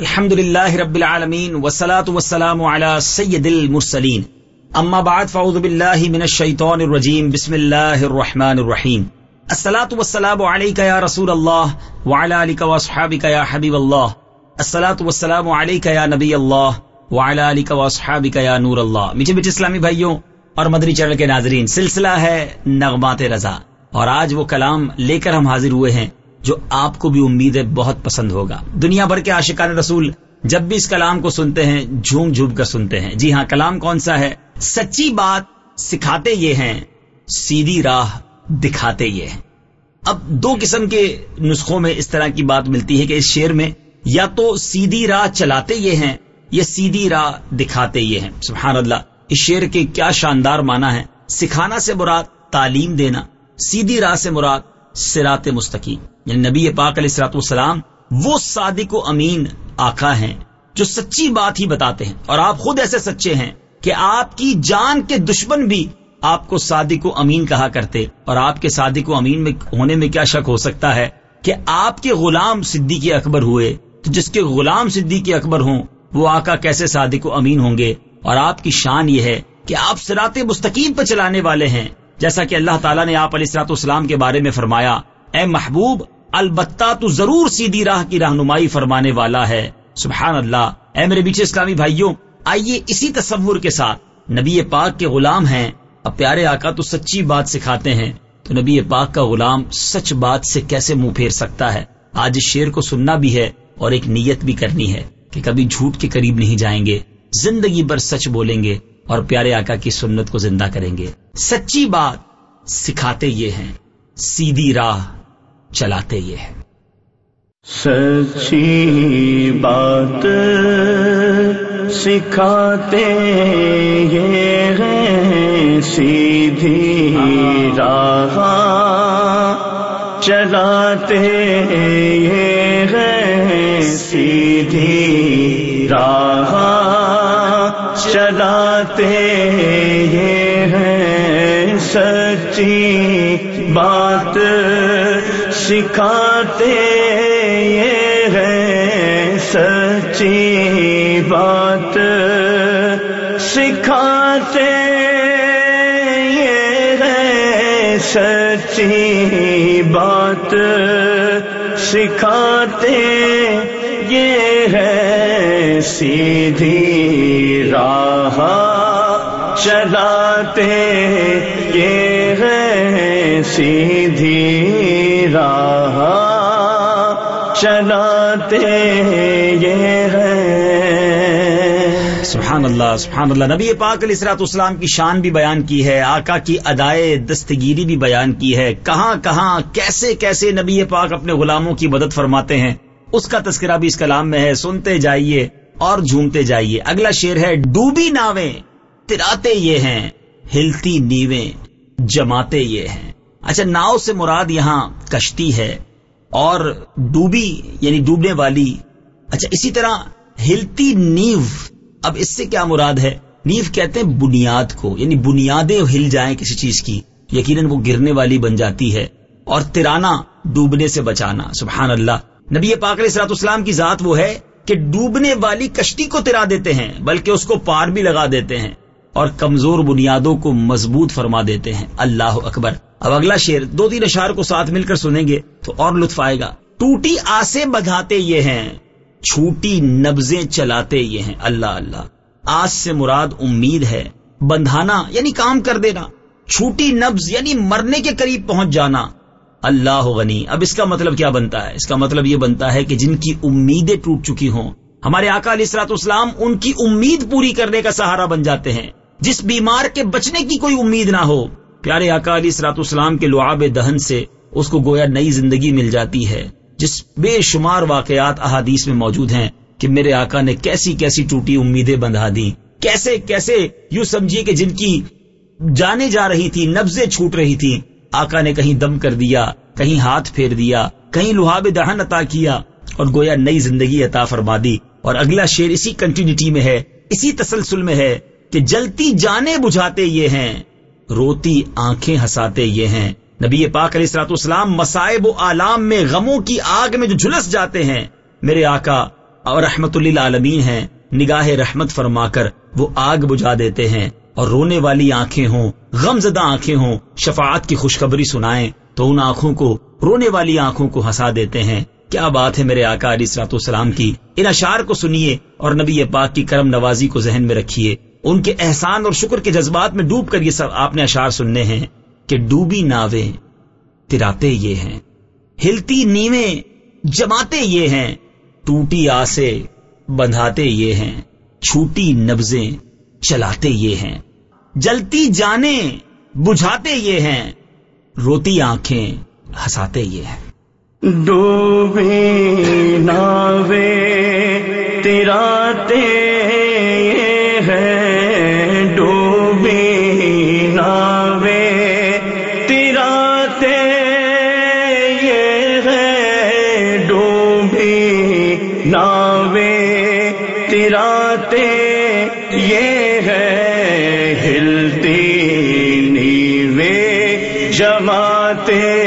الحمد لله رب العالمين والصلاة والسلام على سيد المرسلين اما بعد فاعوذ بالله من الشيطان الرجيم بسم الله الرحمن الرحيم الصلاة والسلام عليك يا رسول الله وعلى آلك واصحابك يا حبيب الله الصلاة والسلام عليك يا نبي الله وعلى آلك واصحابك يا نور الله میٹھے میٹھے اسلامی بھائیوں اور مدری چینل کے ناظرین، سلسلہ ہے نغمات رضا. اور آج وہ کلام لے کر ہم حاضر ہوئے ہیں جو آپ کو بھی امید ہے بہت پسند ہوگا۔ دنیا بھر کے عاشقان رسول جب بھی اس کلام کو سنتے ہیں، جھوم جھوم کر سنتے ہیں۔ جی ہاں کلام کون سا ہے؟ سچی بات سکھاتے یہ ہیں، سیدھی راہ دکھاتے یہ ہیں۔ اب دو قسم کے نسخوں میں اس طرح کی بات ملتی ہے کہ اس شعر میں یا تو سیدھی راہ چلاتے یہ ہیں یا سیدھی راہ دکھاتے یہ ہیں۔ سبحان اللہ، اس شعر کے کیا شاندار معنی ہے سکھانا سے مراد تعلیم دینا، سیدھی راہ سے مراد سرات مستقیم۔ یعنی نبی پاک علیہ السلاط والسلام، وہ صادق و امین آقا ہیں جو سچی بات ہی بتاتے ہیں۔ اور آپ خود ایسے سچے ہیں کہ آپ کی جان کے دشمن بھی آپ کو صادق و امین کہا کرتے۔ اور آپ کے صادق و امین میں ہونے میں کیا شک ہو سکتا ہے کہ آپ کے غلام صدیقی اکبر ہوئے؟ تو جس کے غلام صدیقی اکبر ہوں، وہ آقا کیسے صادق و امین ہوں گے؟ اور آپ کی شان یہ ہے کہ آپ سرات مستقیم پہ چلانے والے ہیں۔ جیسا کہ اللہ تعالیٰ نے آپ علیہ السلاط اسلام کے بارے میں فرمایا، اے محبوب البتہ تو ضرور سیدھی راہ کی رہنمائی فرمانے والا ہے۔ سبحان اللہ۔ اے میرے بیچے اسلامی بھائیوں، آئیے اسی تصور کے ساتھ۔ نبی پاک کے غلام ہیں۔ اب پیارے آقا تو سچی بات سکھاتے ہیں۔ تو نبی پاک کا غلام سچ بات سے کیسے منہ پھیر سکتا ہے؟ آج اس شیر کو سننا بھی ہے اور ایک نیت بھی کرنی ہے کہ کبھی جھوٹ کے قریب نہیں جائیں گے۔ زندگی بھر سچ بولیں گے اور پیارے آقا کی سنت کو زندہ کریں گے۔ سچی بات سکھاتے یہ ہیں۔ سیدھی راہ۔ چلاتے یہ ہیں۔ سچی بات سکھاتے یہ ہیں سیدھی راہ۔ چلاتے یہ ہیں سیدھی راہ۔ چلاتے یہ ہیں سچی بات سکھاتے یہ ہے سچی بات۔ سکھاتے یہ ہے سچی بات۔ سکھاتے یہ ہے سیدھی راہ چلاتے۔ یہ ہے سیدھی چلاتے یہ سبحان اللہ سبحان اللہ نبی پاک علیہ السلاط اسلام کی شان بھی بیان کی ہے، آقا کی ادائے دستگیری بھی بیان کی ہے۔ کہاں کہاں، کیسے کیسے نبی پاک اپنے غلاموں کی مدد فرماتے ہیں؟ اس کا تذکرہ بھی اس کلام میں ہے، سنتے جائیے اور جھومتے جائیے۔ اگلا شیر ہے، ڈوبی ناویں، تراتے یہ ہیں، ہلتی نیویں، جماتے یہ ہیں۔ اچھا ناؤ سے مراد یہاں کشتی ہے۔ اور ڈوبی یعنی ڈوبنے والی۔ اچھا اسی طرح ہلتی نیو۔ اب اس سے کیا مراد ہے؟ نیو کہتے ہیں بنیاد کو یعنی بنیادیں ہل جائیں کسی چیز کی۔ یقیناً وہ گرنے والی بن جاتی ہے۔ اور ترانا، ڈوبنے سے بچانا۔ سبحان اللہ نبی پاک علیہ سلاط اسلام کی ذات وہ ہے کہ ڈوبنے والی کشتی کو ترا دیتے ہیں، بلکہ اس کو پار بھی لگا دیتے ہیں۔ اور کمزور بنیادوں کو مضبوط فرما دیتے ہیں۔ اللہ اکبر۔ اب اگلا شیر دو تین اشار کو ساتھ مل کر سنیں گے تو اور لطف آئے گا۔ ٹوٹی آسے بدھاتے یہ ہیں، چھوٹی نبزیں چلاتے یہ ہیں۔ اللہ اللہ۔ آس سے مراد امید ہے۔ بندھانا یعنی کام کر دینا۔ چھوٹی نبز یعنی مرنے کے قریب پہنچ جانا۔ اللہ غنی۔ اب اس کا مطلب کیا بنتا ہے؟ اس کا مطلب یہ بنتا ہے کہ جن کی امیدیں ٹوٹ چکی ہوں، ہمارے آقا علیہ السلاط اسلام ان کی امید پوری کرنے کا سہارا بن جاتے ہیں۔ جس بیمار کے بچنے کی کوئی امید نہ ہو۔ پیارے آقا علی سرات اسلام کے لعاب دہن سے اس کو گویا نئی زندگی مل جاتی ہے، جس بے شمار واقعات احادیث میں موجود ہیں کہ میرے آقا نے کیسی کیسی ٹوٹی امیدیں بندھا دی کیسے کیسے یوں سمجھیے کہ جن کی جانے جا رہی تھی نبزیں چھوٹ رہی تھی آقا نے کہیں دم کر دیا، کہیں ہاتھ پھیر دیا، کہیں لوہاب دہن عطا کیا اور گویا نئی زندگی عطا فرما دی۔ اور اگلا شیر اسی کنٹینیوٹی میں ہے، اسی تسلسل میں ہے۔ کہ جلتی جانے بجھاتے یہ ہیں، روتی آنکھیں ہساتے یہ ہیں۔ نبی پاک علیہ السلاط اسلام مسائب و عالام میں غموں کی آگ میں جو جھلس جاتے ہیں، میرے آقا، اور رحمت للعالمین ہیں۔ نگاہ رحمت فرما کر وہ آگ بجھا دیتے ہیں اور رونے والی آنکھیں ہوں غم زدہ آنکھیں ہوں۔ شفاعت کی خوشخبری سنائیں تو ان آنکھوں کو، رونے والی آنکھوں کو ہنسا دیتے ہیں۔ کیا بات ہے میرے آقا علی سلاط السلام کی؟ ان اشار کو سنیے اور نبی پاک کی کرم نوازی کو ذہن میں رکھیے۔ ان کے احسان اور شکر کے جذبات میں ڈوب کر یہ سب آپ نے اشار سننے ہیں کہ ڈوبی ناویں تراتے یہ ہیں، ہلتی نیویں، جماتے یہ ہیں، ٹوٹی آسے، بندھاتے یہ ہیں، چھوٹی نبزیں چلاتے یہ ہیں، جلتی جانے، بجھاتے یہ ہیں، روتی آنکھیں ہساتے یہ ہیں۔ ڈوبی ناوے تیراتے جماتے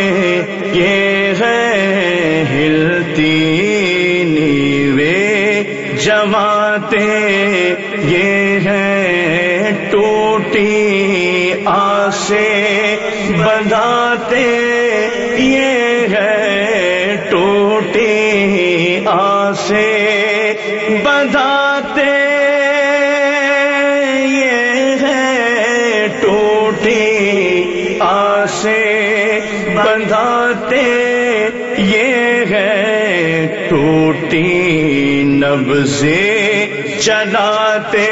نبزے چلاتے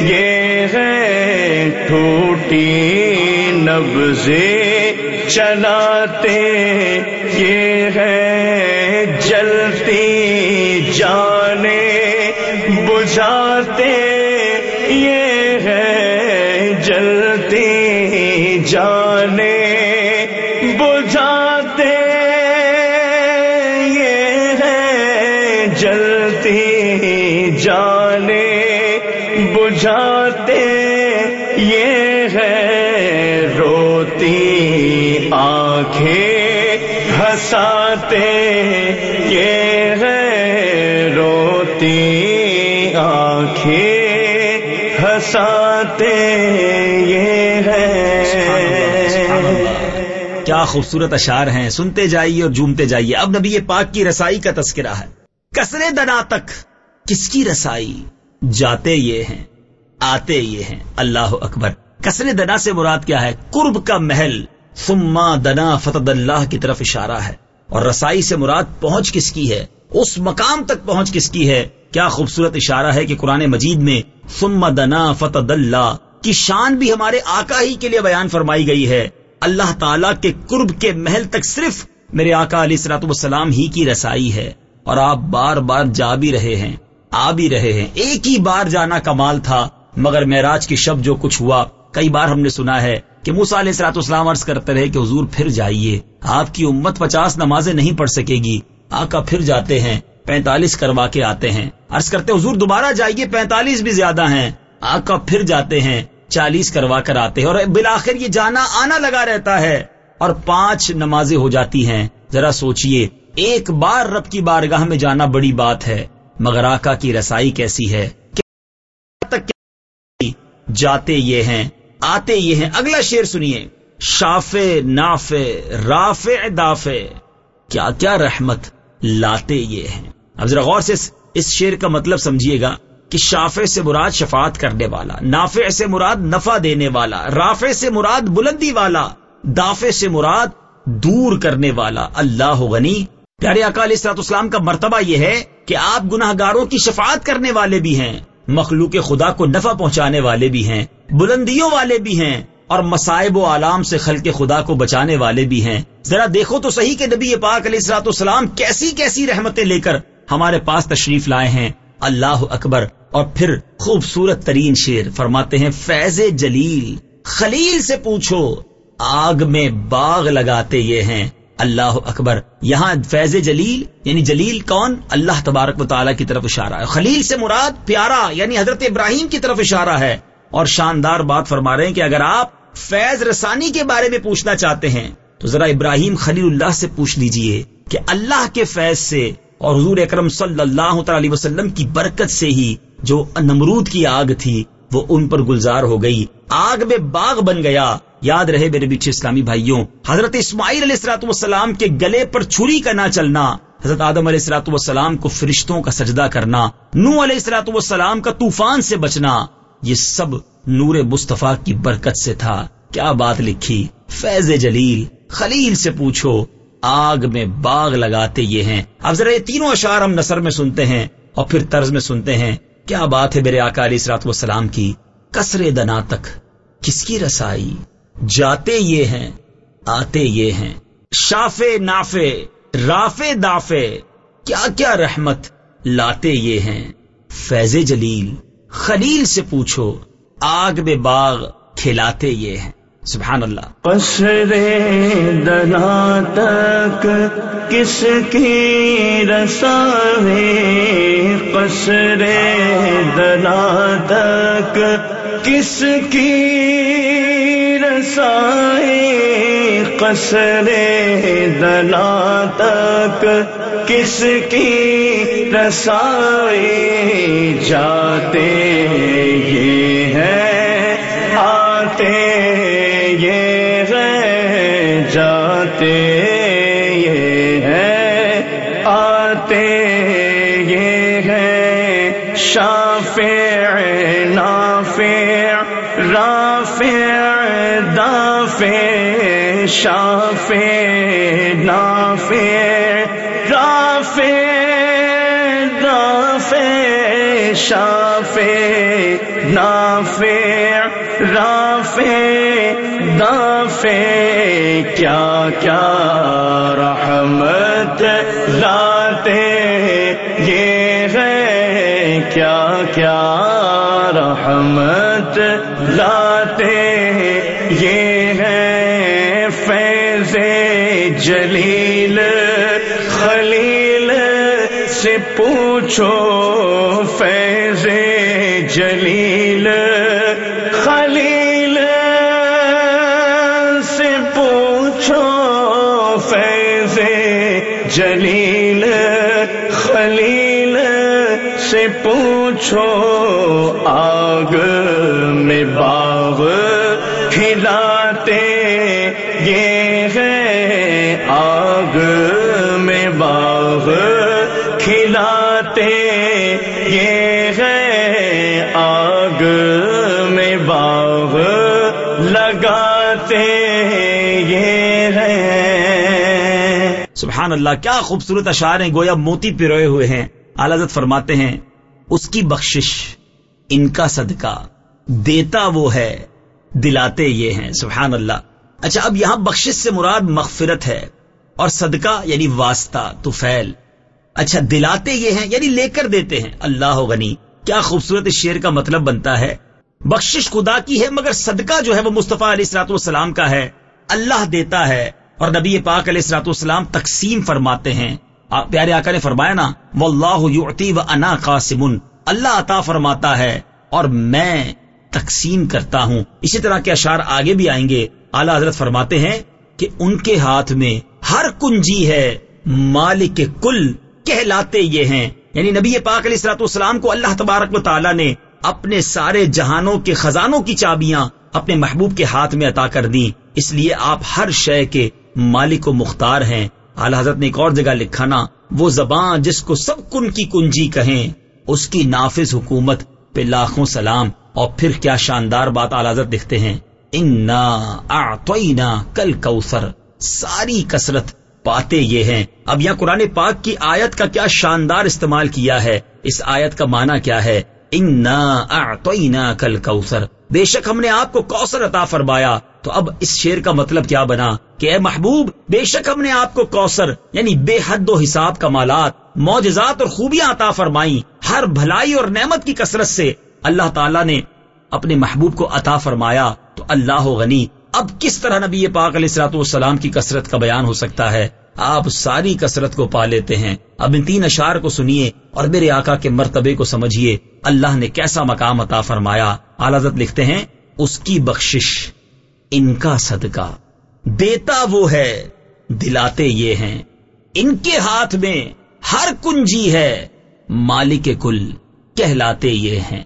یہ ہے ٹوٹی سے چلاتے یہ ہے جلتی بجھاتے یہ ہے روتی آنکھیں ہنساتے یہ ہے روتی آنکھیں ہنساتے یہ ہے کیا خوبصورت اشار ہیں۔ سنتے جائیے اور جومتے جائیے۔ اب نبی پاک کی رسائی کا تذکرہ ہے۔ کسرے دنا تک کس کی رسائی؟ جاتے یہ ہیں۔ آتے یہ ہیں۔ اللہ اکبر۔ کسرے دنا سے مراد کیا ہے؟ قرب کا محل۔ ثم دنا فتد اللہ کی طرف اشارہ ہے۔ اور رسائی سے مراد پہنچ کس کی ہے؟ اس مقام تک پہنچ کس کی ہے؟ کیا خوبصورت اشارہ ہے کہ قرآن مجید میں ثم دنا فتد اللہ کی شان بھی ہمارے آقا ہی کے لیے بیان فرمائی گئی ہے۔ اللہ تعالیٰ کے قرب کے محل تک صرف میرے آقا علیہ السلاۃ والسلام ہی کی رسائی ہے۔ اور آپ بار بار جا بھی رہے ہیں، آ بھی رہے ہیں۔ ایک ہی بار جانا کمال تھا۔ مگر معراج کی شب جو کچھ ہوا، کئی بار ہم نے سنا ہے کہ موسا علیہ السلاۃ اسلام عرض کرتے رہے کہ حضور پھر جائیے، آپ کی امت پچاس نمازیں نہیں پڑھ سکے گی۔ آقا پھر جاتے ہیں، پینتالیس کروا کے آتے ہیں۔ عرض کرتے حضور دوبارہ جائیے، پینتالیس بھی زیادہ ہیں۔ آقا پھر جاتے ہیں، چالیس کروا کر آتے ہیں اور بالآخر یہ جانا آنا لگا رہتا ہے اور پانچ نمازیں ہو جاتی ہیں۔ ذرا سوچئے، ایک بار رب کی بارگاہ میں جانا بڑی بات ہے، مگر آقا کی رسائی کیسی ہے؟ جاتے یہ ہیں، آتے یہ ہیں۔ اگلا شعر سنیے۔ شاف ناف راف داف کیا کیا رحمت لاتے یہ ہیں۔ اب ذرا غور سے اس شعر کا مطلب سمجھیے گا کہ شافع سے مراد شفاعت کرنے والا، نافع سے مراد نفع دینے والا، رافع سے مراد بلندی والا، دافع سے مراد دور کرنے والا۔ اللہ غنی۔ پیارے اکال اسرات اسلام کا مرتبہ یہ ہے کہ آپ گناہ گاروں کی شفاعت کرنے والے بھی ہیں۔ مخلوق خدا کو نفع پہنچانے والے بھی ہیں، بلندیوں والے بھی ہیں، اور مسائب و عالام سے خلق خدا کو بچانے والے بھی ہیں۔ ذرا دیکھو تو صحیح کہ نبی پاک علیہ السلاط السلام کیسی کیسی رحمتیں لے کر ہمارے پاس تشریف لائے ہیں۔ اللہ اکبر۔ اور پھر خوبصورت ترین شیر فرماتے ہیں، فیض جلیل، خلیل سے پوچھو، آگ میں باغ لگاتے یہ ہیں۔ اللہ اکبر. یہاں فیض جلیل یعنی جلیل کون؟ اللہ تبارک و تعالیٰ کی طرف اشارہ ہے. خلیل سے مراد پیارا یعنی حضرت ابراہیم کی طرف اشارہ ہے. اور شاندار بات فرما رہے ہیں کہ اگر آپ فیض رسانی کے بارے میں پوچھنا چاہتے ہیں، تو ذرا ابراہیم خلیل اللہ سے پوچھ لیجیے کہ اللہ کے فیض سے اور حضور اکرم صلی اللہ تعالی وسلم کی برکت سے ہی جو نمرود کی آگ تھی وہ ان پر گلزار ہو گئی۔ آگ میں باغ بن گیا۔ یاد رہے میرے بیچے اسلامی بھائیوں، حضرت اسماعیل علیہ السلاۃ والسلام کے گلے پر چھری کا نہ چلنا، حضرت آدم علیہ السلاۃ والسلام کو فرشتوں کا سجدہ کرنا نو علیہ السلاۃ والسلام کا طوفان سے بچنا، یہ سب نور مصطفیٰ کی برکت سے تھا۔ کیا بات لکھی؟ فیض جلیل، خلیل سے پوچھو۔ آگ میں باغ لگاتے یہ ہیں۔ اب ذرا یہ تینوں اشعار ہم نثر میں سنتے ہیں اور پھر طرز میں سنتے ہیں۔ کیا بات ہے میرے آقا علیہ رات وسلام کی؟ کسرے دنا تک کس کی رسائی؟ جاتے یہ ہیں، آتے یہ ہیں۔ شاف نافے، رافے، دافے، کیا کیا رحمت، لاتے یہ ہیں۔ فیض جلیل، خلیل سے پوچھو، آگ میں باغ کھلاتے یہ ہیں۔ سبحان اللہ۔ قصر دنا تک کس کی رساوے قصر دنا تک کس کی رسائے قصر دنا تک کس کی رسائے جاتے یہ ہے آتے یہ ہے جاتے یہ ہے، آتے یہ ہے، شافع، نافع، رافع، دافع، شافع، نافع، رافع، دافع، شافع، نافع، رافع دافع کیا کیا رحمت لاتے یہ ہے؟ کیا کیا رحمت لاتے یہ ہے؟ فیض جلیل خلیل سے پوچھو، فیض جلیل خلیل جلیل خلیل سے پوچھو آگ سبحان اللہ، کیا خوبصورت اشعار ہیں، گویا موتی پروئے ہوئے ہیں۔ حضرت فرماتے ہیں، اس کی بخشش، ان کا صدقہ، دیتا وہ ہے، دلاتے یہ ہیں، سبحان اللہ۔ اچھا اب یہاں بخشش سے مراد مغفرت ہے، اور صدقہ یعنی واسطہ تو فیل اچھا دلاتے یہ ہیں یعنی لے کر دیتے ہیں۔ اللہ غنی، کیا خوبصورت اس شعر کا مطلب بنتا ہے۔ بخشش خدا کی ہے، مگر صدقہ جو ہے وہ مصطفیٰ علیہ السلاط والسلام کا ہے۔ اللہ دیتا ہے اور نبی پاک علیہ السلاط والسلام تقسیم فرماتے ہیں۔ پیارے آقا نے فرمایا نا، واللہ یعطی و انا قاسم اللہ عطا فرماتا ہے اور میں تقسیم کرتا ہوں۔ اسی طرح کے اشعار آگے بھی آئیں گے۔ اعلی حضرت فرماتے ہیں کہ ان کے ہاتھ میں ہر کنجی ہے، مالک کل کہلاتے یہ ہیں۔ یعنی نبی پاک علیہ السلاط والسلام کو اللہ تبارک و تعالیٰ نے اپنے سارے جہانوں کے خزانوں کی چابیاں اپنے محبوب کے ہاتھ میں عطا کر دی اس لیے آپ ہر شے کے مالک و مختار ہیں۔ اعلی حضرت نے ایک اور جگہ لکھا نا، وہ زبان جس کو سب کن کی کنجی کہیں، اس کی نافذ حکومت پہ لاکھوں سلام۔ اور پھر کیا شاندار بات اعلی حضرت لکھتے ہیں۔ انا کل کوثر ساری کثرت پاتے یہ ہیں۔ اب یہاں قرآن پاک کی آیت کا کیا شاندار استعمال کیا ہے؟ اس آیت کا معنی کیا ہے؟ انا کل کوثر بے شک ہم نے آپ کو کوثر عطا فرمایا۔ تو اب اس شیر کا مطلب کیا بنا؟ کہ اے محبوب، بے شک ہم نے آپ کو کوثر یعنی بے حد و حساب کمالات، معجزات اور خوبیاں عطا فرمائی ہر بھلائی اور نعمت کی کثرت سے اللہ تعالیٰ نے اپنے محبوب کو عطا فرمایا۔ تو اللہ غنی، اب کس طرح نبی پاک علیہ السلاط والسلام کی کثرت کا بیان ہو سکتا ہے؟ آپ ساری کثرت کو پا لیتے ہیں۔ اب ان تین اشار کو سنیے اور میرے آقا کے مرتبے کو سمجھیے۔ اللہ نے کیسا مقام عطا فرمایا؟ آلازت لکھتے ہیں، اس کی بخشش، ان کا صدقہ۔ دیتا وہ ہے، دلاتے یہ ہیں۔ ان کے ہاتھ میں ہر کنجی ہے، مالک کل کہلاتے یہ ہیں۔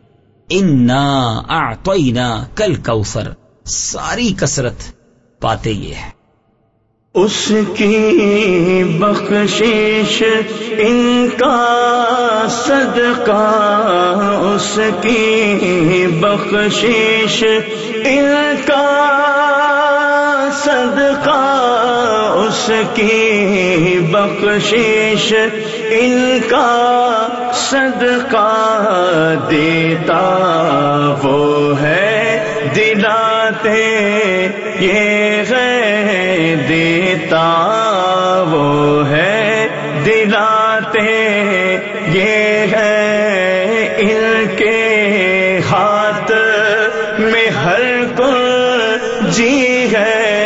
انا کل کوثر ساری کثرت پاتے یہ ہے اس کی بخشش، ان کا صدقہ، اس کی بخشش، ان کا صدقہ، اس کی بخشش، ان کا صدقہ دیتا وہ ہے دلاتے، یہ ہے دیتا وہ ہے۔ دلاتے یہ ہے ان کے ہاتھ میں ہر کو جی ہے۔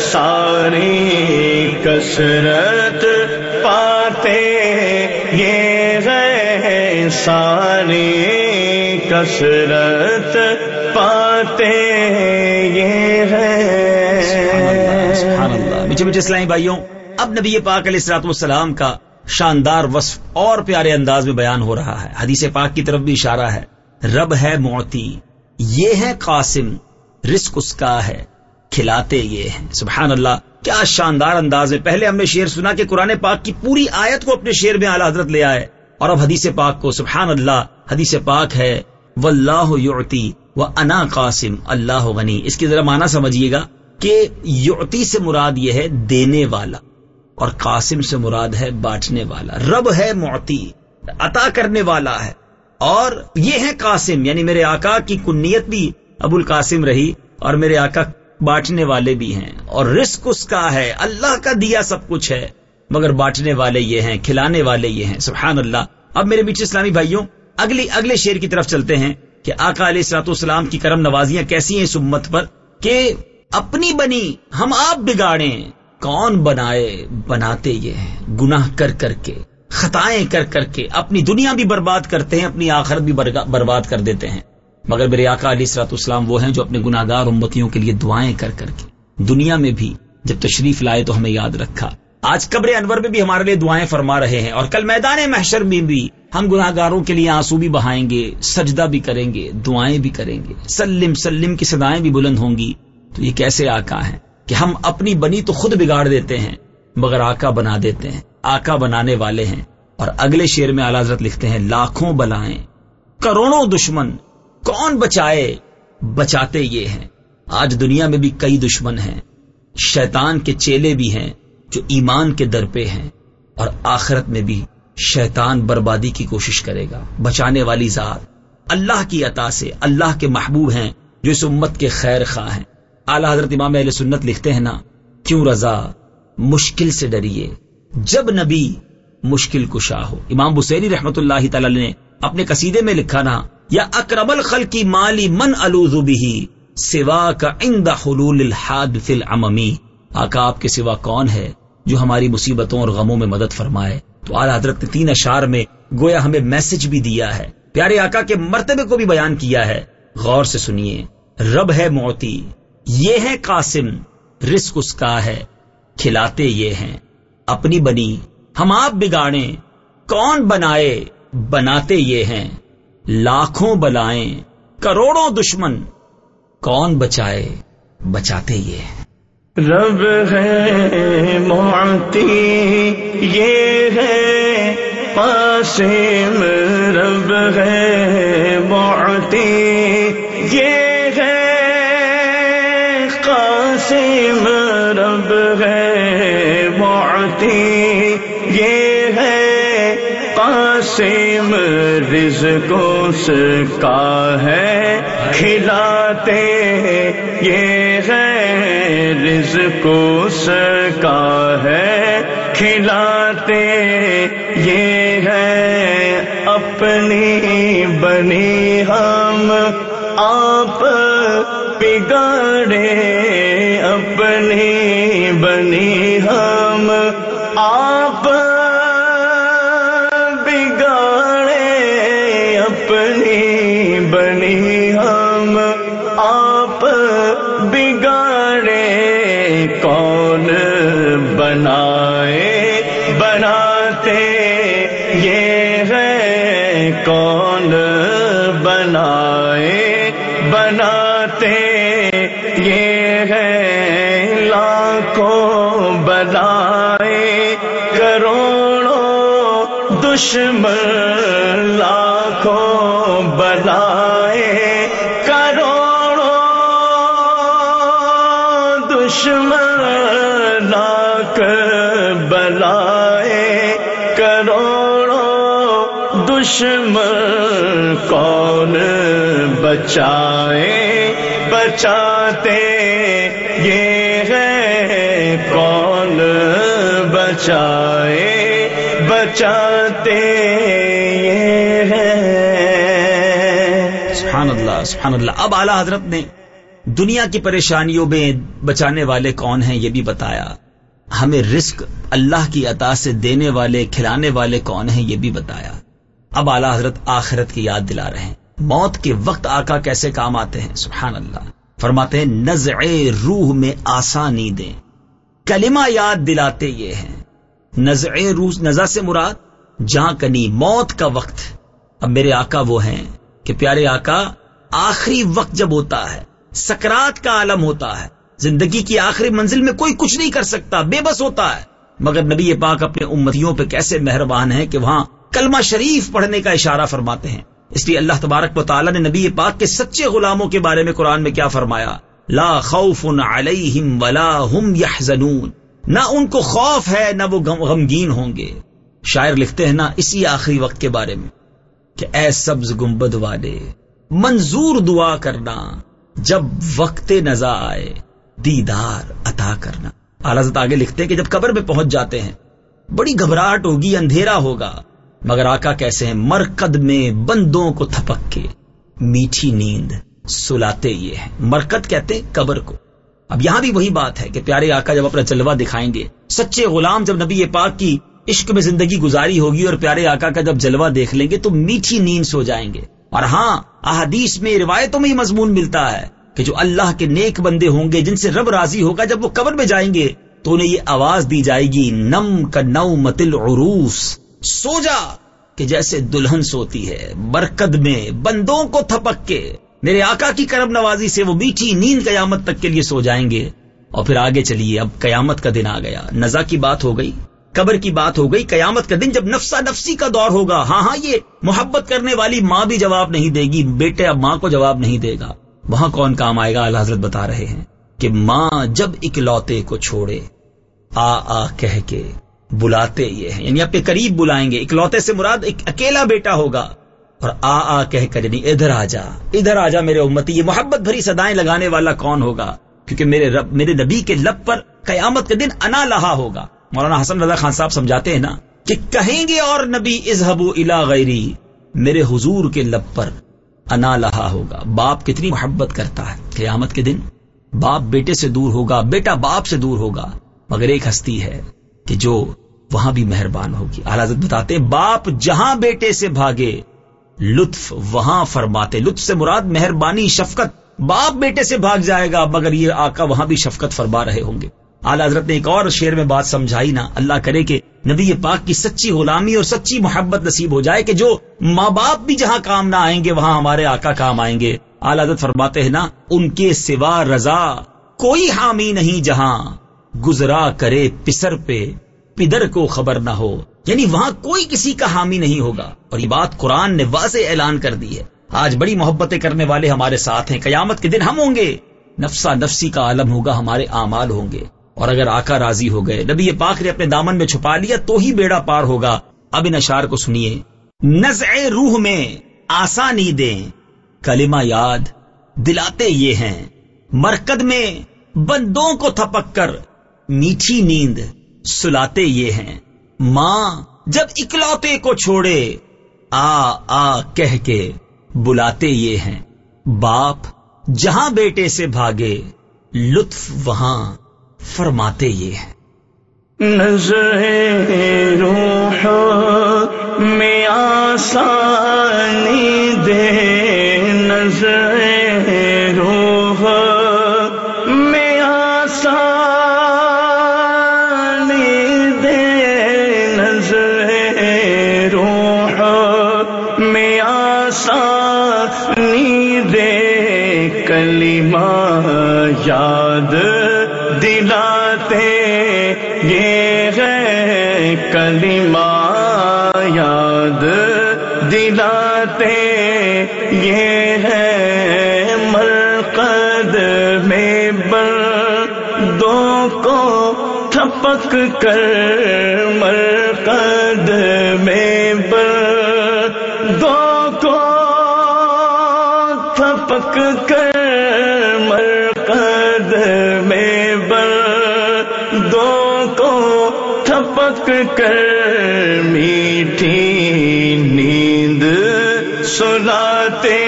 ساری کسرت پاتے، یہ ہے ساری کسرت پاتے، یہ سبحان اللہ ہے میٹھے اسلامی بھائیوں، اب نبی پاک علیہ السلاط والسلام کا شاندار وصف اور پیارے انداز میں بیان ہو رہا ہے۔ حدیث پاک کی طرف بھی اشارہ ہے، رب ہے موتی یہ ہے قاسم، رزق اس کا ہے۔ کھلاتے یہ۔ ہیں سبحان اللہ کیا شاندار انداز ہے۔ پہلے ہم نے شعر سنا کہ قرآن پاک کی پوری آیت کو اپنے شعر میں اعلی حضرت لے آئے۔ اور اب حدیث پاک کو سبحان اللہ حدیث پاک ہے واللہ یعطی و انا قاسم، اللہ غنی۔ اس کی ذرا معنی سمجھیے گا کہ یعطی سے مراد یہ ہے دینے والا، اور قاسم سے مراد ہے بانٹنے والا۔ رب ہے معطی، عطا کرنے والا ہے۔ اور یہ ہے قاسم یعنی میرے آقا کی کنیت بھی ابو القاسم رہی، اور میرے آقا بانٹنے والے بھی ہیں اور رزق اس کا ہے، اللہ کا دیا سب کچھ ہے، مگر بانٹنے والے یہ ہیں، کھلانے والے یہ ہیں، سبحان اللہ۔ اب میرے بیچ اسلامی بھائیوں، اگلی، اگلے شیر کی طرف چلتے ہیں کہ آقا علیہ السلاط والسلام کی کرم نوازیاں کیسی ہیں اس امت پر کہ اپنی بنی، ہم آپ بگاڑیں۔ کون بنائے، بناتے یہ ہیں، گناہ کر کر کے، خطائیں کر کر کے، اپنی دنیا بھی برباد کرتے ہیں، اپنی آخرت بھی برباد کر دیتے ہیں۔ مگر میرے آقا علیہ السلاط اسلام وہ ہیں جو اپنے گناہ گار امتیوں کے لیے دعائیں کر کر کے دنیا میں بھی جب تشریف لائے تو ہمیں یاد رکھا۔ آج قبر انور میں بھی ہمارے لیے دعائیں فرما رہے ہیں اور کل میدان محشر میں بھی ہم گناہ گاروں کے لیے آنسو بھی بہائیں گے، سجدہ بھی کریں گے، دعائیں بھی کریں گے۔ سلم سلم کی صدائیں بھی بلند ہوں گی۔ تو یہ کیسے آقا ہیں کہ ہم اپنی بنی تو خود بگاڑ دیتے ہیں، مگر آقا بنا دیتے ہیں، آقا بنانے والے ہیں۔ اور اگلے شعر میں اعلی حضرت لکھتے ہیں، لاکھوں بلائیں، کروڑوں دشمن کون بچائے؟ بچاتے یہ ہیں۔ آج دنیا میں بھی کئی دشمن ہیں۔ شیطان کے چیلے بھی ہیں جو ایمان کے در پہ ہیں۔ اور آخرت میں بھی شیطان بربادی کی کوشش کرے گا۔ بچانے والی ذات۔ اللہ کی عطا سے اللہ کے محبوب ہیں جو اس امت کے خیر خواہ ہیں۔ اعلی حضرت امام اہل سنت لکھتے ہیں نا، کیوں رضا؟ مشکل سے ڈریے۔ جب نبی مشکل کشا ہو۔ امام بسیری رحمت اللہ تعالی نے اپنے قصیدے میں لکھا نا یا اکرب الخل کی مالی من الوزی سوا کا عند حلول الحاد العممی آقا آپ کے سوا کون ہے جو ہماری مصیبتوں اور غموں میں مدد فرمائے؟ تو اعلی حضرت نے تین اشار میں گویا ہمیں میسج بھی دیا ہے۔ پیارے آقا کے مرتبے کو بھی بیان کیا ہے۔ غور سے سنیے۔ رب ہے موتی یہ ہے قاسم، رزق اس کا ہے۔ کھلاتے یہ ہیں۔ اپنی بنی، ہم آپ بگاڑیں۔ کون بنائے؟ بناتے یہ ہیں۔ لاکھوں بلائیں، کروڑوں دشمن، کون بچائے، بچاتے یہ۔ رب ہے معتی یہ ہے قاسم۔ رب ہے معتی یہ ہے قاسم۔ قاسم رزق اس کا ہے، کھلاتے یہ ہے رزق اس کا ہے۔ کھلاتے یہ ہے اپنی بنی ہم، آپ بگاڑے آپ بگاڑے کون بنائے بناتے یہ ہے کون بنائے بناتے یہ ہے لاکھوں بنائے کروڑوں دشمن دشمن کون بچائے، بچاتے؟ یہ ہے کون بچائے، بچاتے؟ یہ ہے سبحان اللہ سبحان اللہ اب اعلی حضرت نے دنیا کی پریشانیوں میں بچانے والے کون ہیں یہ بھی بتایا۔ ہمیں رزق اللہ کی عطا سے دینے والے، کھلانے والے کون ہیں یہ بھی بتایا۔ اب اعلی حضرت آخرت کی یاد دلا رہے ہیں۔ موت کے وقت آقا کیسے کام آتے ہیں؟ سبحان اللہ۔ فرماتے ہیں، نزع روح میں آسانی دیں۔ کلمہ یاد دلاتے یہ ہیں۔ نزع روح، نزع سے مراد جہاں کنی موت کا وقت۔ اب میرے آقا وہ ہیں کہ پیارے آقا، آخری وقت جب ہوتا ہے، سکرات کا عالم ہوتا ہے۔ زندگی کی آخری منزل میں کوئی کچھ نہیں کر سکتا، بے بس ہوتا ہے۔ مگر نبی پاک اپنے امتیوں پہ کیسے مہربان ہیں کہ وہاں کلمہ شریف پڑھنے کا اشارہ فرماتے ہیں۔ اس لیے اللہ تبارک و تعالیٰ نے نبی پاک کے سچے غلاموں کے بارے میں قرآن میں کیا فرمایا؟ لا خوف علیہم ولا هم يحزنون نہ ان کو خوف ہے، نہ وہ غمگین ہوں گے۔ شاعر لکھتے ہیں نا اسی آخری وقت کے بارے میں کہ اے سبز گنبد والے، منظور دعا کرنا، جب وقت نزا آئے، دیدار عطا کرنا۔ حضرت آگے لکھتے ہیں کہ جب قبر میں پہنچ جاتے ہیں، بڑی گھبراہٹ ہوگی، اندھیرا ہوگا۔ مگر آقا کیسے ہیں؟ مرکد میں بندوں کو تھپک کے۔ میٹھی نیند، سلاتے یہ ہیں۔ مرکد کہتے ہیں قبر کو۔ اب یہاں بھی وہی بات ہے کہ پیارے آقا جب اپنا جلوہ دکھائیں گے، سچے غلام جب نبی پاک کی عشق میں زندگی گزاری ہوگی اور پیارے آقا کا جب جلوہ دیکھ لیں گے تو میٹھی نیند سو جائیں گے۔ اور ہاں احادیث میں روایتوں میں یہ مضمون ملتا ہے کہ جو اللہ کے نیک بندے ہوں گے، جن سے رب راضی ہوگا، جب وہ قبر میں جائیں گے تو انہیں یہ آواز دی جائے گی، نم کا نو متل عروس سو جا کہ جیسے دلہن سوتی ہے، برکت میں بندوں کو تھپک کے میرے آقا کی کرم نوازی سے وہ میٹھی نیند قیامت تک کے لیے سو جائیں گے۔ اور پھر آگے چلیے، اب قیامت کا دن آ گیا۔ نزا کی بات ہو گئی، قبر کی بات ہو گئی۔ قیامت کا دن جب نفسا نفسی کا دور ہوگا ہاں ہاں یہ محبت کرنے والی ماں بھی جواب نہیں دے گی، بیٹے اب ماں کو جواب نہیں دے گا۔ وہاں کون کام آئے گا؟ اللہ حضرت بتا رہے ہیں کہ ماں جب اکلوتے کو چھوڑے، آ آ کہہ کے بلاتے یہ ہیں۔ یعنی اپنے قریب بلائیں گے۔ اکلوتے سے مراد ایک اکیلا بیٹا ہوگا۔ اور آ آ کہہ کر یعنی ادھر آ جا۔ ادھر آ جا میرے امتی، یہ محبت بھری سدائیں لگانے والا کون ہوگا؟ کیونکہ میرے رب، میرے نبی کے لب پر قیامت کے دن انا لہا ہوگا۔ مولانا حسن رضا خان صاحب سمجھاتے ہیں نا کہ کہیں گے اور نبی اظہبو الا غیری۔ میرے حضور کے لب پر انا لہا ہوگا۔ باپ کتنی محبت کرتا ہے۔ قیامت کے دن باپ بیٹے سے دور ہوگا، بیٹا باپ سے دور ہوگا۔ مگر ایک ہستی ہے۔ کہ جو وہاں بھی مہربان ہوگی۔ حضرت بتاتے ہیں، باپ جہاں بیٹے سے بھاگے، لطف وہاں فرماتے لطف سے مراد مہربانی، شفقت۔ باپ بیٹے سے بھاگ جائے گا، مگر یہ آقا وہاں بھی شفقت فرما رہے ہوں گے۔ اعلی حضرت نے ایک اور شعر میں بات سمجھائی نا، اللہ کرے کہ نبی پاک کی سچی غلامی اور سچی محبت نصیب ہو جائے کہ جو ماں باپ بھی جہاں کام نہ آئیں گے، وہاں ہمارے آقا کام آئیں گے۔ اعلی حضرت فرماتے ہیں نا، ان کے سوا رضا کوئی حامی نہیں جہاں۔ گزرا کرے پسر پہ، پدر کو خبر نہ ہو۔ یعنی وہاں کوئی کسی کا حامی نہیں ہوگا۔ اور یہ بات قرآن نے واضح اعلان کر دی ہے۔ آج بڑی محبتیں کرنے والے ہمارے ساتھ ہیں۔ قیامت کے دن ہم ہوں گے۔ نفسا نفسی کا عالم ہوگا، ہمارے اعمال ہوں گے۔ اور اگر آقا راضی ہو گئے، نبی پاک نے اپنے دامن میں چھپا لیا، تو ہی بیڑا پار ہوگا۔ اب ان اشار کو سنیے۔ نزع روح میں آسانی دیں۔ کلمہ یاد دلاتے یہ ہیں۔ مرکد میں بندوں کو تھپک کر۔ میٹھی نیند سلاتے یہ ہیں۔ ماں جب اکلوتے کو چھوڑے، آ آ، کہہ کے بلاتے یہ ہیں۔ باپ جہاں بیٹے سے بھاگے، لطف وہاں فرماتے یہ ہیں۔ نظر کر مرقد میں بردوں کو تھپک کر مرقد میں بردوں کو تھپک کر میٹھی نیند سلاتے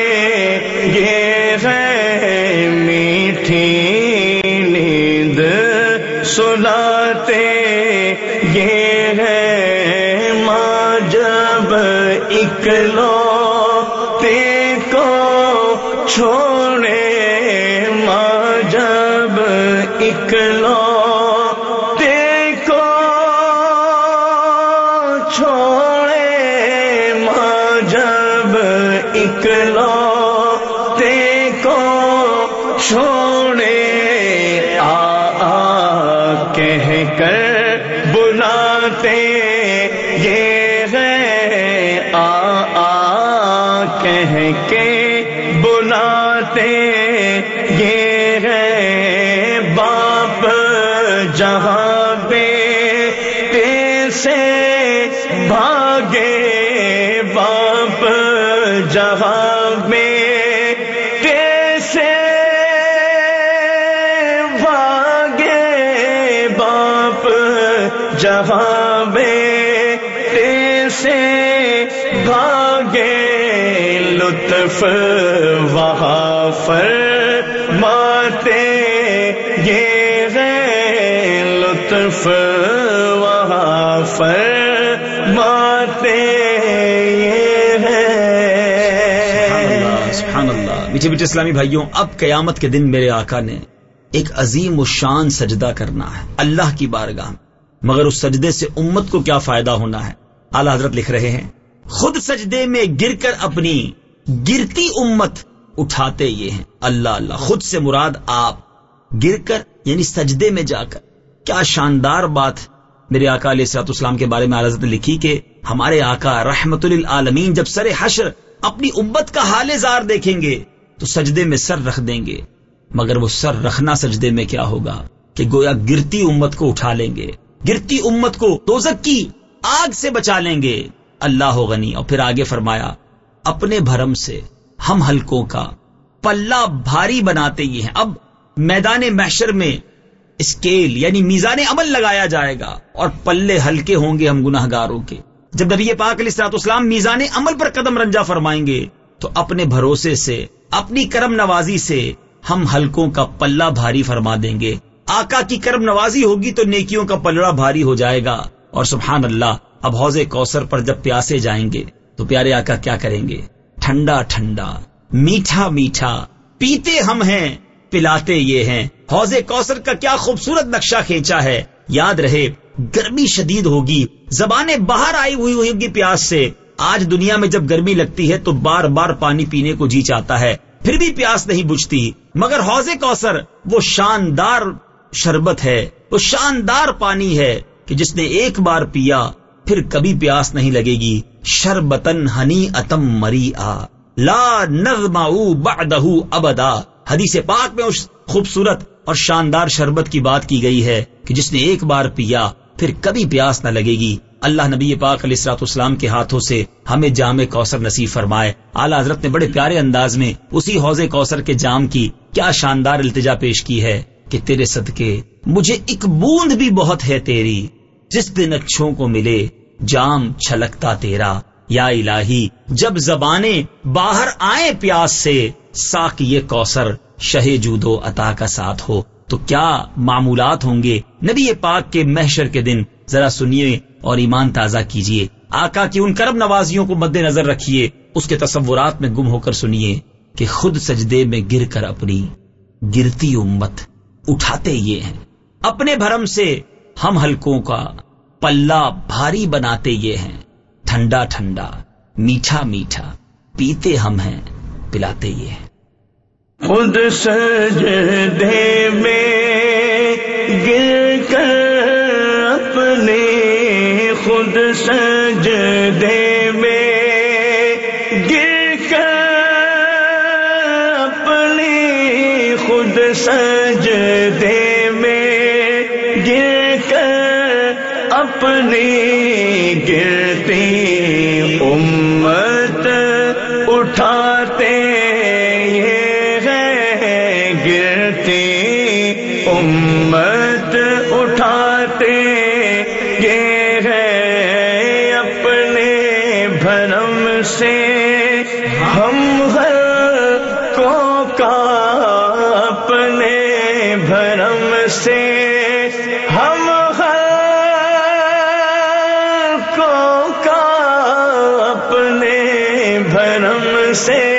یہ ہے میٹھی نیند باتیں یہ ہے ماں جب اکلو کو چھوڑ وہاں فرماتے، یہ ہے لطف، وہاں فرماتے، یہ ہے سبحان اللہ میٹھے میٹھے اسلامی بھائیوں، اب قیامت کے دن میرے آقا نے ایک عظیم و شان سجدہ کرنا ہے، اللہ کی بارگاہ مگر اس سجدے سے امت کو کیا فائدہ ہونا ہے؟ اعلی حضرت لکھ رہے ہیں، خود سجدے میں گر کر اپنی گرتی امت اٹھاتے یہ ہیں۔ اللہ اللہ، خود سے مراد آپ۔ گر کر یعنی سجدے میں جا کر۔ کیا شاندار بات۔ میرے آقا علیہ سلاط اسلام کے بارے میں اعلی نے لکھی کہ ہمارے آقا رحمت للعالمین جب سر حشر اپنی امت کا حال زار دیکھیں گے تو سجدے میں سر رکھ دیں گے۔ مگر وہ سر رکھنا سجدے میں کیا ہوگا؟ کہ گویا گرتی امت کو اٹھا لیں گے۔ گرتی امت کو دوزک کی آگ سے بچا لیں گے۔ اللہ غنی، اور پھر آگے فرمایا اپنے بھرم سے ہم ہلکوں کا پلہ بھاری بناتے یہ ہیں۔ اب میدان محشر میں اسکیل یعنی میزان عمل لگایا جائے گا اور پلے ہلکے ہوں گے ہم گناہ گاروں کے۔ جب نبی پاک علیہ السلاط اسلام میزان عمل پر قدم رنجا فرمائیں گے، تو اپنے بھروسے سے، اپنی کرم نوازی سے ہم ہلکوں کا پلہ بھاری فرما دیں گے۔ آقا کی کرم نوازی ہوگی تو نیکیوں کا پلڑا بھاری ہو جائے گا۔ اور سبحان اللہ، اب حوض کوثر پر جب پیاسے جائیں گے تو پیارے آقا کیا کریں گے؟ ٹھنڈا ٹھنڈا، میٹھا میٹھا، پیتے ہم ہیں، پلاتے یہ ہیں۔ حوض کوثر کا کیا خوبصورت نقشہ کھینچا ہے۔ یاد رہے، گرمی شدید ہوگی زبانیں باہر آئی ہوئی ہوگی پیاس سے۔ آج دنیا میں جب گرمی لگتی ہے تو بار بار پانی پینے کو جی چاہتا ہے۔ پھر بھی پیاس نہیں بجھتی۔ مگر حوض کوثر، وہ شاندار شربت ہے، وہ شاندار پانی ہے کہ جس نے ایک بار پیا پھر کبھی پیاس نہیں لگے گی۔ شربتن ہنی اتم مری آ لا نغما بعدہ ابدا۔ حدیث پاک میں اس خوبصورت اور شاندار شربت کی بات کی گئی ہے کہ جس نے ایک بار پیا، پھر کبھی پیاس نہ لگے گی۔ اللہ نبی پاک علیہ السلاط اسلام کے ہاتھوں سے ہمیں جامع کوثر نصیب فرمائے۔ اعلیٰ حضرت نے بڑے پیارے انداز میں اسی حوض کوثر کے جام کی کیا شاندار التجا پیش کی ہے کہ تیرے صدقے مجھے ایک بوند بھی بہت ہے تیری۔ جس دن اچھوں کو ملے، جام چھلکتا تیرا۔ یا الہی، جب زبانیں باہر آئے پیاس سے ساک یہ کوثر شہ جودو عطا کا ساتھ ہو۔ تو کیا معمولات ہوں گے؟ نبی پاک کے محشر کے دن، ذرا سنیے اور ایمان تازہ کیجیے۔ آقا کی ان کرم نوازیوں کو مد نظر رکھیے، اس کے تصورات میں گم ہو کر سنیے کہ خود سجدے میں گر کر اپنی گرتی امت اٹھاتے یہ ہیں۔ اپنے بھرم سے ہم ہلکوں کا پلہ بھاری بناتے یہ ہیں۔ ٹھنڈا ٹھنڈا، میٹھا میٹھا، پیتے ہم ہیں، پلاتے یہ ہیں۔ خود سجدے میں گر کر اپنے خود سجدے سے ہم کو کا اپنے بھرم سے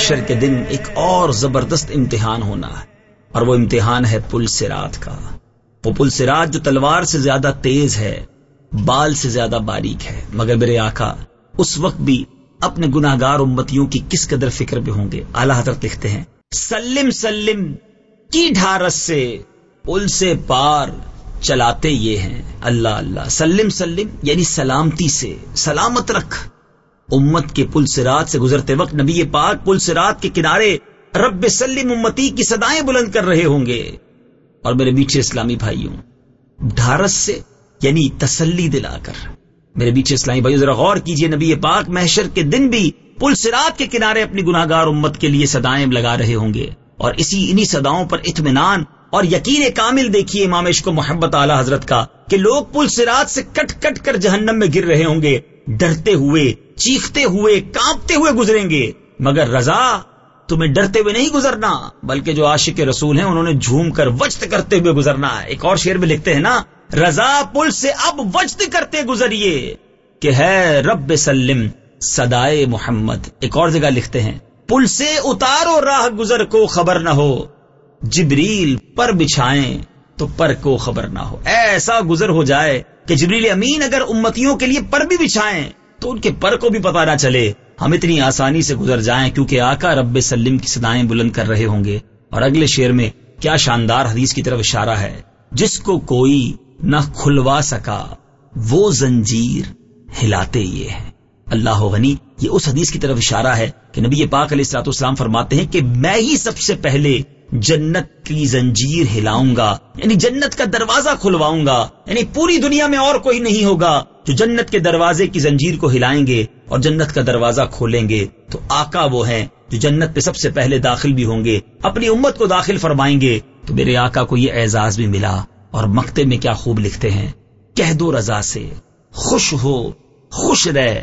ہے محشر کے دن ایک اور زبردست امتحان ہونا ہے، اور وہ امتحان ہے پل سرات کا۔ وہ پل سرات جو تلوار سے زیادہ تیز ہے، بال سے زیادہ باریک ہے۔ مگر میرے آقا، اس وقت بھی اپنے گناہ گار امتیوں کی کس قدر فکر میں ہوں گے؟ اعلی حضرت لکھتے ہیں، سلم سلم، کی ڈھارس سے پل سے پار چلاتے یہ ہیں۔ اللہ اللہ، سلم سلم یعنی سلامتی سے، سلامت رکھ۔ امت کے پل سرات سے گزرتے وقت نبی پاک پل سرات کے کنارے رب سلم امتی کی صدایں بلند کر رہے ہوں گے۔ اور میرے میٹھے اسلامی بھائیوں، ڈھارس سے یعنی تسلی دلا کر۔ میرے میٹھے اسلامی بھائیوں، ذرا غور کیجیے، نبی پاک محشر کے دن بھی پل سرات کے کنارے اپنی گناہ گار امت کے لیے صدایں لگا رہے ہوں گے۔ اور اسی انہی صداؤں پر اطمینان اور یقین کامل دیکھیے امام عشق و محبت اعلی حضرت کا کہ لوگ پل سرات سے کٹ کٹ کر جہنم میں گر رہے ہوں گے۔ ڈرتے ہوئے چیختے ہوئے، کانپتے ہوئے گزریں گے۔ مگر رضا، تمہیں ڈرتے ہوئے نہیں گزرنا، بلکہ جو عاشق رسول ہیں، انہوں نے جھوم کر وجد کرتے ہوئے گزرنا ہے۔ ایک اور شعر میں لکھتے ہیں نا، رضا پل سے اب وجد کرتے گزریے، کہ ہے رب سلم سدائے محمد۔ ایک اور جگہ لکھتے ہیں، پل سے اتارو راہ گزر کو خبر نہ ہو، جبریل پر بچھائیں تو پر کو خبر نہ ہو۔ ایسا گزر ہو جائے کہ جبریل امین اگر امتیوں کے لیے پر بھی بچھائیں تو ان کے پر کو بھی پتا نہ چلے۔ ہم اتنی آسانی سے گزر جائیں کیونکہ آقا رب سلم کی صدایں بلند کر رہے ہوں گے۔ اور اگلے شعر میں کیا شاندار حدیث کی طرف اشارہ ہے۔ جس کو کوئی نہ کھلوا سکا، وہ زنجیر ہلاتے یہ ہے۔ اللہ غنی، یہ اس حدیث کی طرف اشارہ ہے کہ نبی پاک علیہ السلاط اسلام فرماتے ہیں کہ میں ہی سب سے پہلے جنت کی زنجیر ہلاؤں گا یعنی جنت کا دروازہ کھلواؤں گا یعنی پوری دنیا میں اور کوئی نہیں ہوگا جو جنت کے دروازے کی زنجیر کو ہلائیں گے اور جنت کا دروازہ کھولیں گے۔ تو آقا وہ ہیں جو جنت پہ سب سے پہلے داخل بھی ہوں گے، اپنی امت کو داخل فرمائیں گے۔ تو میرے آقا کو یہ اعزاز بھی ملا اور مکتے میں کیا خوب لکھتے ہیں۔ کہہ دو رضا سے، خوش ہو، خوش رہ۔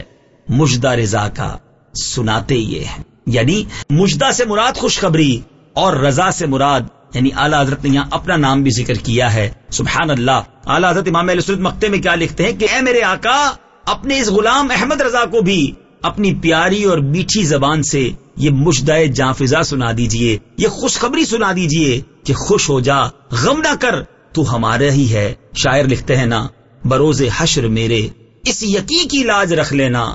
مجدہ رضا کا سناتے یہ ہیں۔ یعنی مجدہ سے مراد خوشخبری۔ اور رضا سے مراد یعنی اعلیٰ حضرت نے یہاں اپنا نام بھی ذکر کیا ہے۔ سبحان اللہ اعلیٰ حضرت امام علیہ مکتے میں کیا لکھتے ہیں کہ، اے میرے آقا، اپنے اس غلام احمد رضا کو بھی اپنی پیاری اور میٹھی زبان سے یہ مشدہ جافزہ سنا دیجیے، یہ خوشخبری سنا دیجیے کہ خوش ہو جا، غم نہ کر، تو ہمارا ہی ہے۔ شاعر لکھتے ہیں نا، بروز حشر میرے، اس یقین کی لاج رکھ لینا،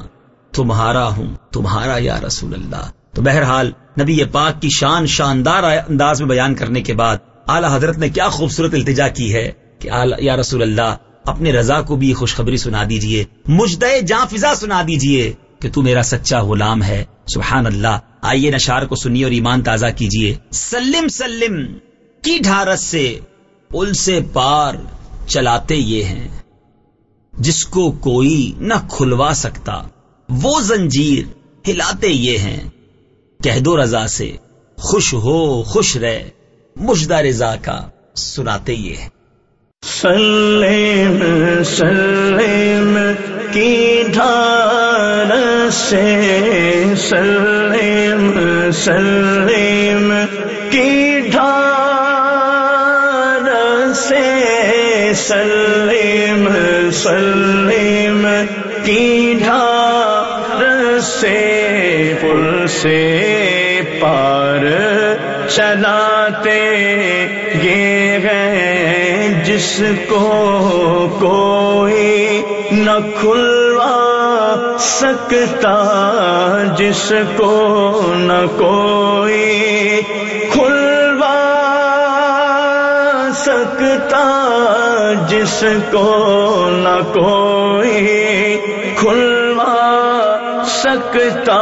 تمہارا ہوں، تمہارا یا رسول اللہ تو بہرحال نبی پاک کی شان شاندار انداز میں بیان کرنے کے بعد اعلی حضرت نے کیا خوبصورت التجا کی ہے کہ یا رسول اللہ اپنے رضا کو بھی خوشخبری سنا دیجیے مجدے جاں فضا سنا دیجیے کہ تو میرا سچا غلام ہے۔ سبحان اللہ، آئیے نشار کو سنیے اور ایمان تازہ کیجیے۔ سلم سلم، کی ڈھارس سے پل سے پار چلاتے یہ ہیں۔ جس کو کوئی نہ کھلوا سکتا، وہ زنجیر ہلاتے یہ ہیں۔ کہہ دو رضا سے، خوش ہو، خوش رہ مجدہ رضا کا سناتے یہ سلیم سلیم کی ڈھار سے سلیم سلیم کی ڈھار سے سلیم سلیم کی ڈھار سے، پل سے پار چلاتے یہ ہیں جس کو کوئی نہ کھلوا سکتا، جس کو نہ کوئی کھلوا سکتا، جس کو نہ کوئی کھلوا سکتا،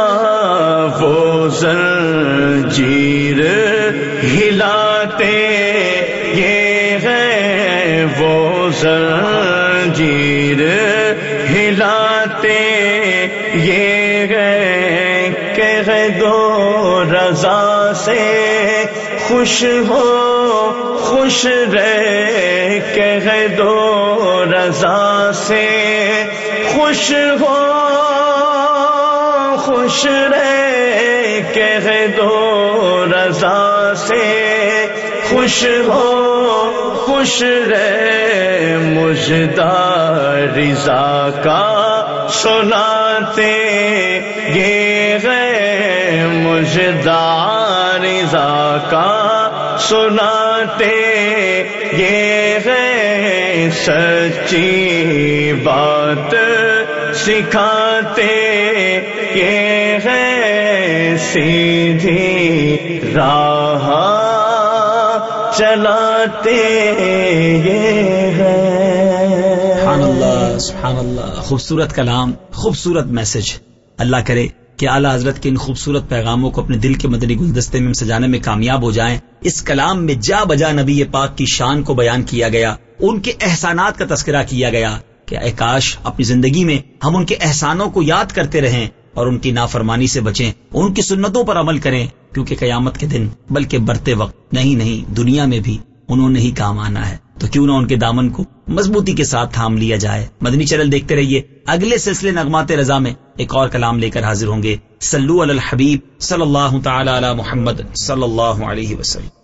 وہ زنجیر ہلاتے۔ یہ ہے وہ زنجیر ہلاتے۔ یہ ہے کہ دو رضا سے خوش ہو، خوش رہ کہ دو رضا سے خوش ہو۔ خوش رہ کہ دو رضا سے خوش ہو، خوش رہ مجدہ رضا کا سناتے یہ گئے مجدہ رضا کا سناتے یہ گئے سچی بات سکھاتے یہ ہے سیدھی راہ چلاتے یہ سبحان اللہ سبحان اللہ خوبصورت کلام، خوبصورت میسج۔ اللہ کرے کہ اعلیٰ حضرت کے ان خوبصورت پیغاموں کو اپنے دل کے مدنی گلدستے میں سجانے میں کامیاب ہو جائیں۔ اس کلام میں جا بجا نبی پاک کی شان کو بیان کیا گیا۔ ان کے احسانات کا تذکرہ کیا گیا کہ اے کاش، اپنی زندگی میں ہم ان کے احسانوں کو یاد کرتے رہیں۔ اور ان کی نافرمانی سے بچیں ان کی سنتوں پر عمل کریں، کیونکہ قیامت کے دن، بلکہ برتے وقت، نہیں نہیں، دنیا میں بھی انہوں نے ہی کام آنا ہے۔ تو کیوں نہ ان کے دامن کو مضبوطی کے ساتھ تھام لیا جائے۔ مدنی چینل دیکھتے رہیے۔ اگلے سلسلے نغمات رضا میں ایک اور کلام لے کر حاضر ہوں گے۔ سلو الحبیب صلی اللہ تعالی علی محمد صلی اللہ علیہ وسلم۔